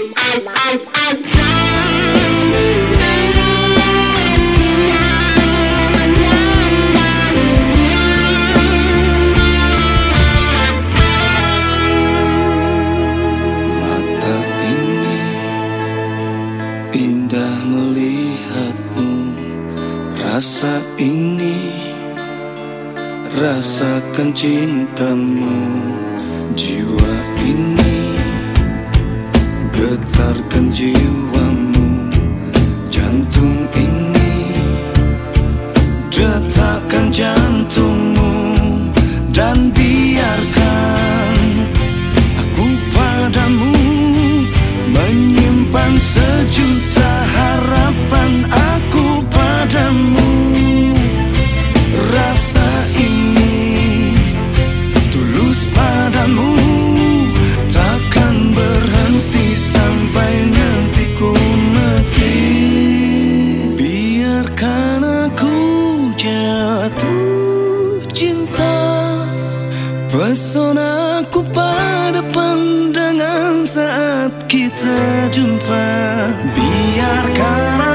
Mata ini Indah melihatmu. Rasa ini Rasakan cintamu Jiwa ini getarkan jiwamu Jantung ini. Detakkan jantungmu Dan biarkan Aku padamu Menyimpan sejuk jatuh cinta pesona ku pada pandangan saat kita jumpa. Biarkan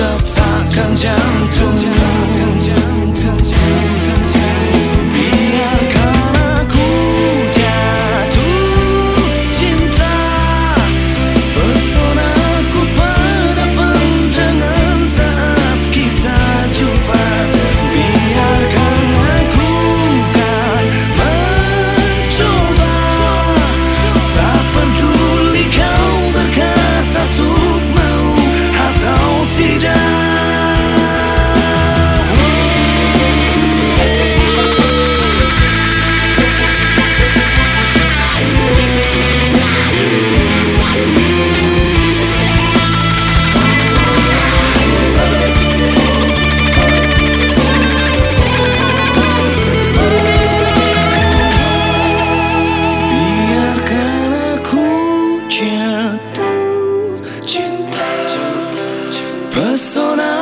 着他看见。persona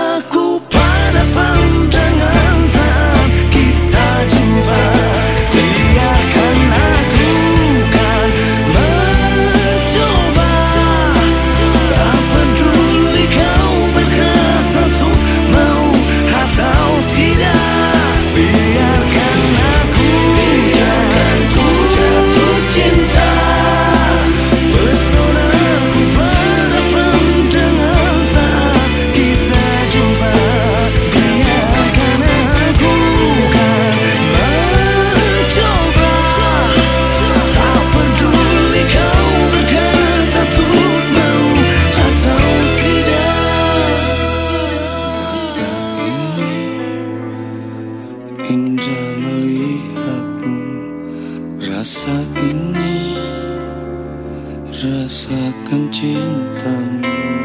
Rasa ini Rasakan cintamu.